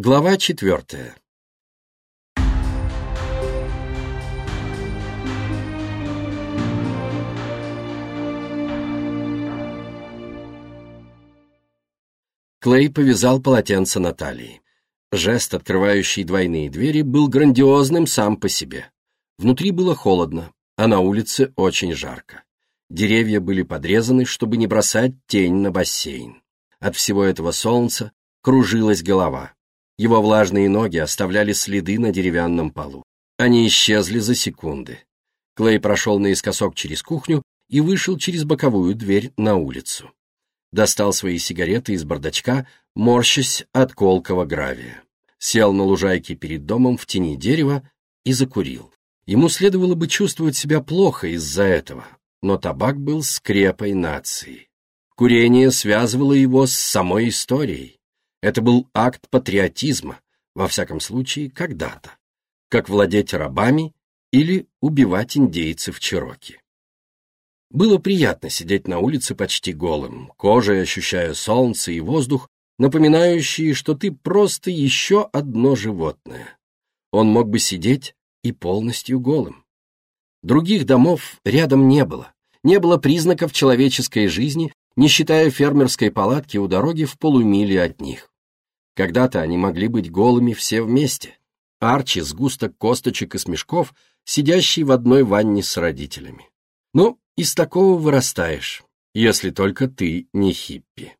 Глава четвертая. Клей повязал полотенце на талии. Жест, открывающий двойные двери, был грандиозным сам по себе. Внутри было холодно, а на улице очень жарко. Деревья были подрезаны, чтобы не бросать тень на бассейн. От всего этого солнца кружилась голова. Его влажные ноги оставляли следы на деревянном полу. Они исчезли за секунды. Клей прошел наискосок через кухню и вышел через боковую дверь на улицу достал свои сигареты из бардачка, морщась от колкого гравия. Сел на лужайке перед домом в тени дерева и закурил. Ему следовало бы чувствовать себя плохо из-за этого, но табак был скрепой нации. Курение связывало его с самой историей. Это был акт патриотизма, во всяком случае, когда-то. Как владеть рабами или убивать индейцев Чироки. Было приятно сидеть на улице почти голым, кожей ощущая солнце и воздух, напоминающие, что ты просто еще одно животное. Он мог бы сидеть и полностью голым. Других домов рядом не было, не было признаков человеческой жизни, не считая фермерской палатки у дороги в полумиле от них. Когда-то они могли быть голыми все вместе. Арчи, сгусток косточек и смешков, сидящий в одной ванне с родителями. Ну, из такого вырастаешь, если только ты не хиппи.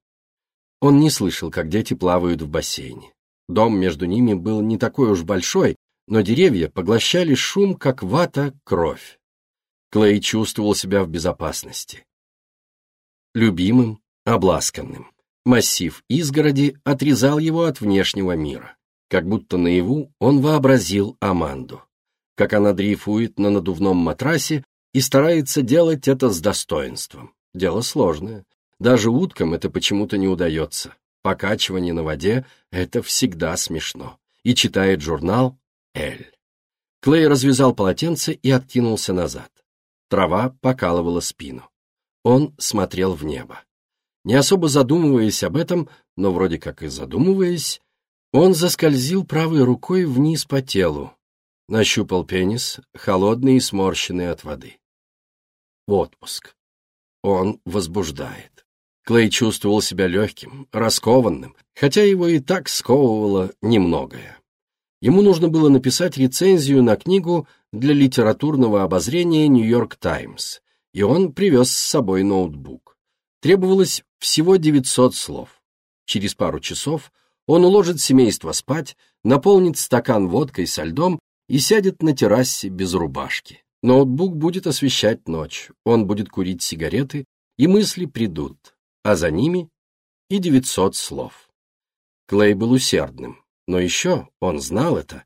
Он не слышал, как дети плавают в бассейне. Дом между ними был не такой уж большой, но деревья поглощали шум, как вата, кровь. Клей чувствовал себя в безопасности. Любимым, обласканным. Массив изгороди отрезал его от внешнего мира. Как будто наяву он вообразил Аманду. Как она дрейфует на надувном матрасе, и старается делать это с достоинством. Дело сложное. Даже уткам это почему-то не удается. Покачивание на воде — это всегда смешно. И читает журнал «Эль». Клей развязал полотенце и откинулся назад. Трава покалывала спину. Он смотрел в небо. Не особо задумываясь об этом, но вроде как и задумываясь, он заскользил правой рукой вниз по телу, Нащупал пенис, холодный и сморщенный от воды. Отпуск. Он возбуждает. Клей чувствовал себя легким, раскованным, хотя его и так сковывало немногое. Ему нужно было написать рецензию на книгу для литературного обозрения «Нью-Йорк Таймс», и он привез с собой ноутбук. Требовалось всего 900 слов. Через пару часов он уложит семейство спать, наполнит стакан водкой со льдом и сядет на террасе без рубашки. Ноутбук будет освещать ночь, он будет курить сигареты, и мысли придут, а за ними и 900 слов. Клей был усердным, но еще, он знал это,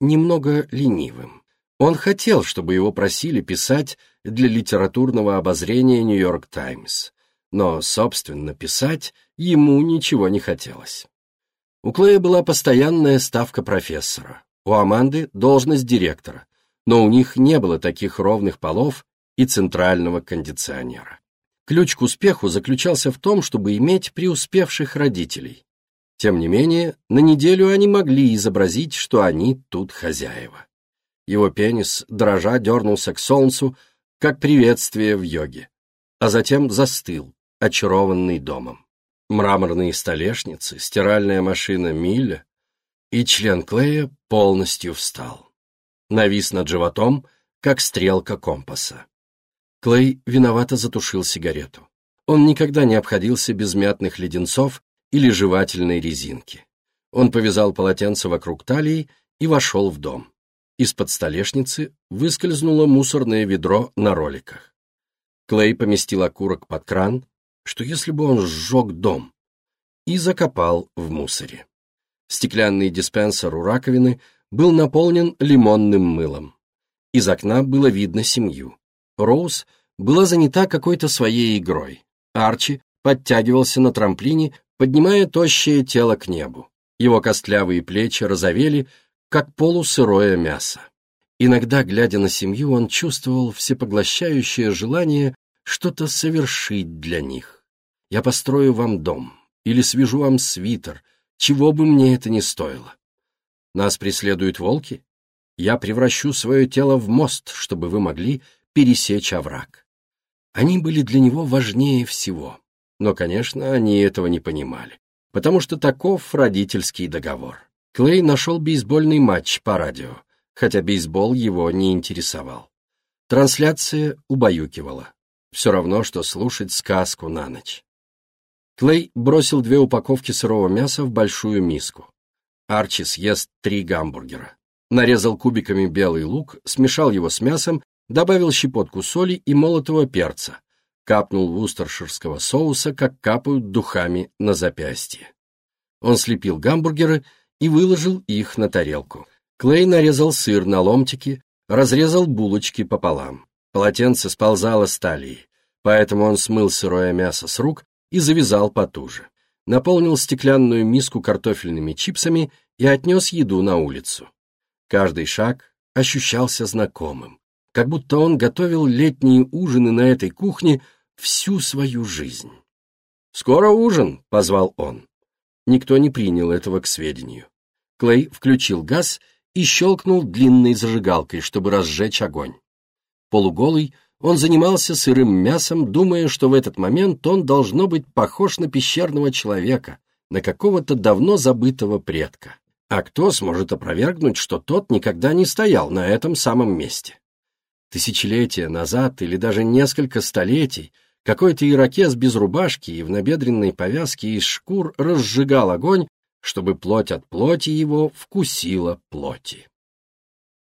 немного ленивым. Он хотел, чтобы его просили писать для литературного обозрения «Нью-Йорк Таймс», но, собственно, писать ему ничего не хотелось. У Клея была постоянная ставка профессора. У Аманды должность директора, но у них не было таких ровных полов и центрального кондиционера. Ключ к успеху заключался в том, чтобы иметь преуспевших родителей. Тем не менее, на неделю они могли изобразить, что они тут хозяева. Его пенис, дрожа, дернулся к солнцу, как приветствие в йоге, а затем застыл, очарованный домом. Мраморные столешницы, стиральная машина Милля, и член Клея полностью встал. Навис над животом, как стрелка компаса. Клей виновато затушил сигарету. Он никогда не обходился без мятных леденцов или жевательной резинки. Он повязал полотенце вокруг талии и вошел в дом. Из-под столешницы выскользнуло мусорное ведро на роликах. Клей поместил окурок под кран, что если бы он сжег дом, и закопал в мусоре. Стеклянный диспенсер у раковины был наполнен лимонным мылом. Из окна было видно семью. Роуз была занята какой-то своей игрой. Арчи подтягивался на трамплине, поднимая тощее тело к небу. Его костлявые плечи розовели, как полусырое мясо. Иногда, глядя на семью, он чувствовал всепоглощающее желание что-то совершить для них. «Я построю вам дом» или «свяжу вам свитер», чего бы мне это ни стоило. Нас преследуют волки? Я превращу свое тело в мост, чтобы вы могли пересечь овраг. Они были для него важнее всего. Но, конечно, они этого не понимали, потому что таков родительский договор. Клей нашел бейсбольный матч по радио, хотя бейсбол его не интересовал. Трансляция убаюкивала. Все равно, что слушать сказку на ночь. Клей бросил две упаковки сырого мяса в большую миску. Арчи съест три гамбургера. Нарезал кубиками белый лук, смешал его с мясом, добавил щепотку соли и молотого перца, капнул вустерширского соуса, как капают духами на запястье. Он слепил гамбургеры и выложил их на тарелку. Клей нарезал сыр на ломтики, разрезал булочки пополам. Полотенце сползало с талии, поэтому он смыл сырое мясо с рук и завязал потуже. Наполнил стеклянную миску картофельными чипсами и отнес еду на улицу. Каждый шаг ощущался знакомым, как будто он готовил летние ужины на этой кухне всю свою жизнь. «Скоро ужин», — позвал он. Никто не принял этого к сведению. Клей включил газ и щелкнул длинной зажигалкой, чтобы разжечь огонь. Полуголый, он занимался сырым мясом, думая, что в этот момент он должно быть похож на пещерного человека, на какого-то давно забытого предка. А кто сможет опровергнуть, что тот никогда не стоял на этом самом месте? Тысячелетия назад или даже несколько столетий какой-то ирокез без рубашки и в набедренной повязке из шкур разжигал огонь, чтобы плоть от плоти его вкусила плоти.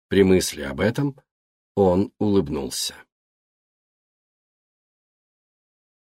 При мысли об этом он улыбнулся.